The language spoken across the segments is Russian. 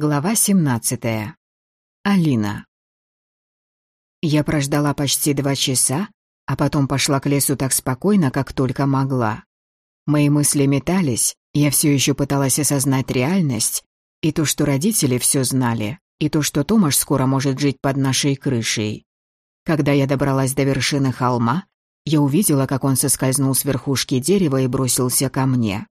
Глава 17. Алина. Я прождала почти два часа, а потом пошла к лесу так спокойно, как только могла. Мои мысли метались, я все еще пыталась осознать реальность, и то, что родители все знали, и то, что Томаш скоро может жить под нашей крышей. Когда я добралась до вершины холма, я увидела, как он соскользнул с верхушки дерева и бросился ко мне.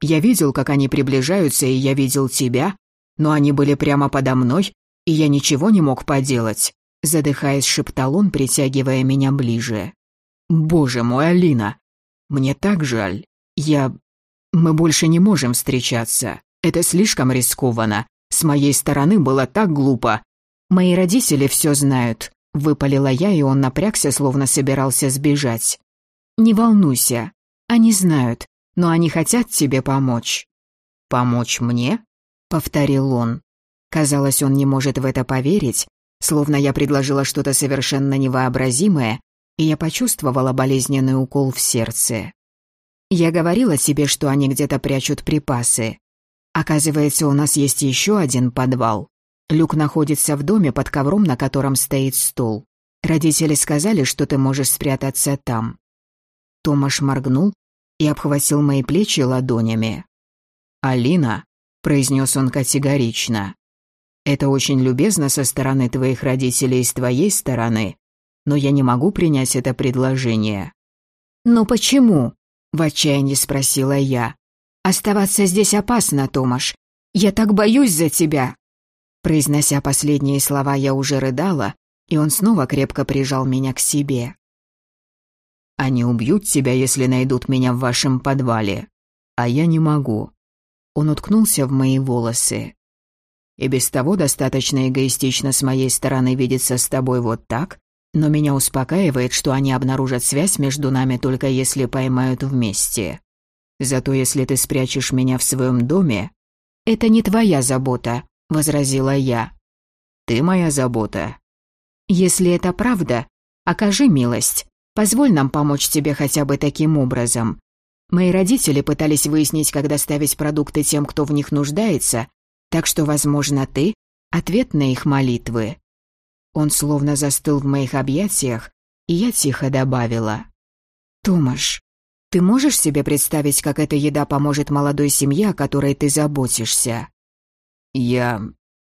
Я видел, как они приближаются, и я видел тебя, но они были прямо подо мной, и я ничего не мог поделать», — задыхаясь, шептал он, притягивая меня ближе. «Боже мой, Алина! Мне так жаль. Я... Мы больше не можем встречаться. Это слишком рискованно. С моей стороны было так глупо. Мои родители все знают», — выпалила я, и он напрягся, словно собирался сбежать. «Не волнуйся. Они знают, но они хотят тебе помочь». «Помочь мне?» — повторил он. Казалось, он не может в это поверить, словно я предложила что-то совершенно невообразимое, и я почувствовала болезненный укол в сердце. Я говорила себе, что они где-то прячут припасы. Оказывается, у нас есть еще один подвал. Люк находится в доме под ковром, на котором стоит стол. Родители сказали, что ты можешь спрятаться там. Томаш моргнул и обхватил мои плечи ладонями. «Алина, произнес он категорично. «Это очень любезно со стороны твоих родителей и с твоей стороны, но я не могу принять это предложение». «Но почему?» – в отчаянии спросила я. «Оставаться здесь опасно, Томаш. Я так боюсь за тебя». Произнося последние слова, я уже рыдала, и он снова крепко прижал меня к себе. «Они убьют тебя, если найдут меня в вашем подвале, а я не могу. Он уткнулся в мои волосы. «И без того достаточно эгоистично с моей стороны видеться с тобой вот так, но меня успокаивает, что они обнаружат связь между нами только если поймают вместе. Зато если ты спрячешь меня в своем доме...» «Это не твоя забота», — возразила я. «Ты моя забота». «Если это правда, окажи милость. Позволь нам помочь тебе хотя бы таким образом. Мои родители пытались выяснить, как доставить продукты тем, кто в них нуждается, так что, возможно, ты — ответ на их молитвы». Он словно застыл в моих объятиях, и я тихо добавила. «Томаш, ты можешь себе представить, как эта еда поможет молодой семье, о которой ты заботишься?» «Я...»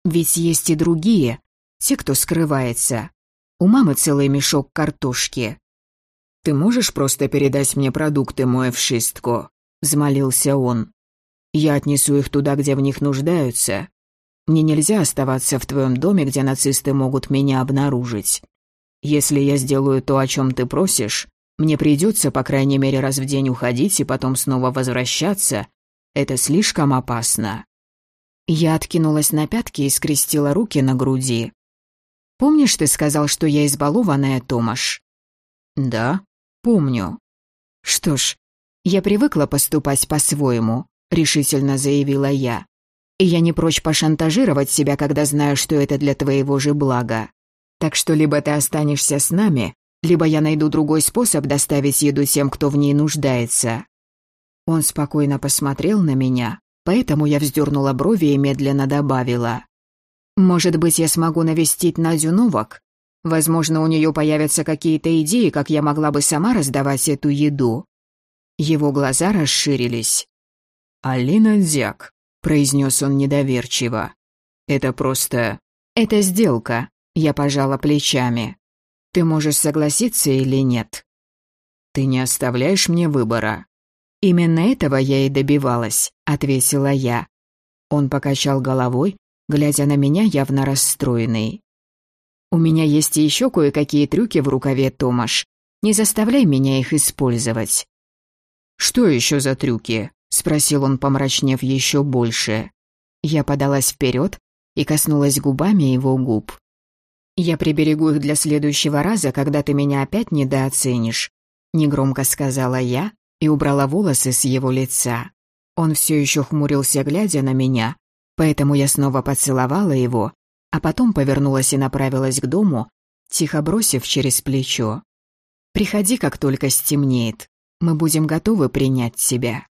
«Ведь есть и другие, те, кто скрывается. У мамы целый мешок картошки. «Ты можешь просто передать мне продукты, мой вшистко?» — взмолился он. «Я отнесу их туда, где в них нуждаются. Мне нельзя оставаться в твоем доме, где нацисты могут меня обнаружить. Если я сделаю то, о чем ты просишь, мне придется, по крайней мере, раз в день уходить и потом снова возвращаться. Это слишком опасно». Я откинулась на пятки и скрестила руки на груди. «Помнишь, ты сказал, что я избалованная, Томаш?» «Да», помню». «Что ж, я привыкла поступать по-своему», — решительно заявила я. «И я не прочь пошантажировать себя, когда знаю, что это для твоего же блага. Так что либо ты останешься с нами, либо я найду другой способ доставить еду тем, кто в ней нуждается». Он спокойно посмотрел на меня, поэтому я вздернула брови и медленно добавила. «Может быть, я смогу навестить Надю Новак? Возможно, у нее появятся какие-то идеи, как я могла бы сама раздавать эту еду. Его глаза расширились. «Алина Дзяк», — произнес он недоверчиво. «Это просто...» «Это сделка», — я пожала плечами. «Ты можешь согласиться или нет?» «Ты не оставляешь мне выбора». «Именно этого я и добивалась», — ответила я. Он покачал головой, глядя на меня явно расстроенный. У меня есть еще кое-какие трюки в рукаве, Томаш. Не заставляй меня их использовать». «Что еще за трюки?» — спросил он, помрачнев еще больше. Я подалась вперед и коснулась губами его губ. «Я приберегу их для следующего раза, когда ты меня опять недооценишь», — негромко сказала я и убрала волосы с его лица. Он все еще хмурился, глядя на меня, поэтому я снова поцеловала его а потом повернулась и направилась к дому, тихо бросив через плечо. «Приходи, как только стемнеет. Мы будем готовы принять тебя».